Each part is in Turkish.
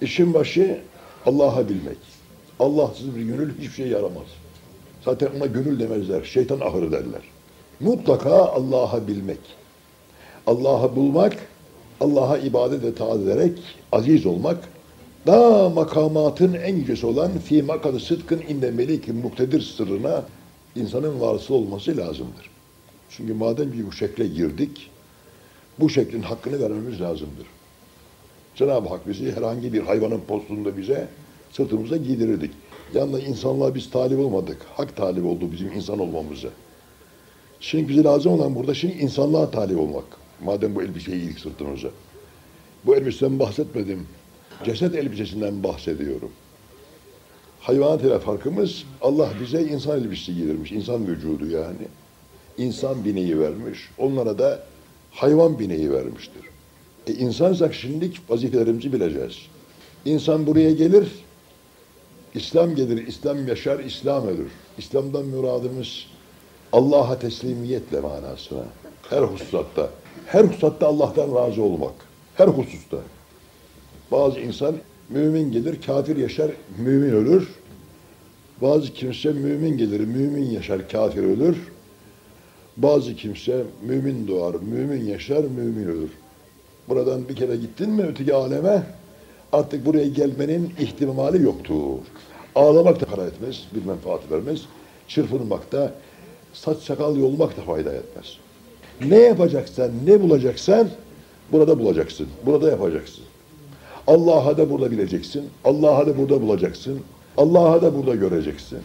İşin başı Allah'a bilmek. Allahsız bir gönül hiçbir şey yaramaz. Zaten ona gönül demezler. Şeytan ahırı derler. Mutlaka Allah'a bilmek. Allah'ı bulmak, Allah'a ibadet ve taat ederek aziz olmak, daha makamatın en yücesi olan fi makadı sıdkın inde melik muktedir sırrına insanın varsı olması lazımdır. Çünkü madem ki bu şekle girdik, bu şeklin hakkını vermemiz lazımdır. Cenab-ı Hak bizi herhangi bir hayvanın postunda bize sırtımıza giydirirdik. Yalnız insanlığa biz talip olmadık. Hak talip oldu bizim insan olmamıza. Şimdi bize lazım olan burada şimdi insanlığa talip olmak. Madem bu elbiseyi ilk sırtımıza. Bu elbiseden bahsetmedim. Ceset elbisesinden bahsediyorum. Hayvanat ile farkımız Allah bize insan elbisesi giydirmiş. insan vücudu yani. İnsan bineği vermiş. Onlara da hayvan bineği vermiştir. E insansak şimdilik vazifelerimizi bileceğiz. İnsan buraya gelir, İslam gelir, İslam yaşar, İslam ölür. İslam'dan müradımız Allah'a teslimiyetle manasına. Her hususatta. Her hususatta Allah'tan razı olmak. Her hususta. Bazı insan mümin gelir, kafir yaşar, mümin ölür. Bazı kimse mümin gelir, mümin yaşar, kafir ölür. Bazı kimse mümin doğar, mümin yaşar, mümin ölür. Buradan bir kere gittin mi öteki aleme artık buraya gelmenin ihtimali yoktur. Ağlamak da para etmez, bir menfaat vermez. Çırpınmak da, saç sakal yolmak da fayda etmez. Ne yapacaksan, ne bulacaksan burada bulacaksın. Burada yapacaksın. Allah'a da burada bileceksin. Allah'a da burada bulacaksın. Allah'a da burada göreceksin.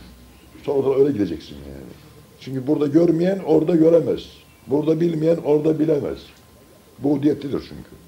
Sonra da öyle gideceksin yani. Çünkü burada görmeyen orada göremez. Burada bilmeyen orada bilemez. Bu diyetlidir çünkü.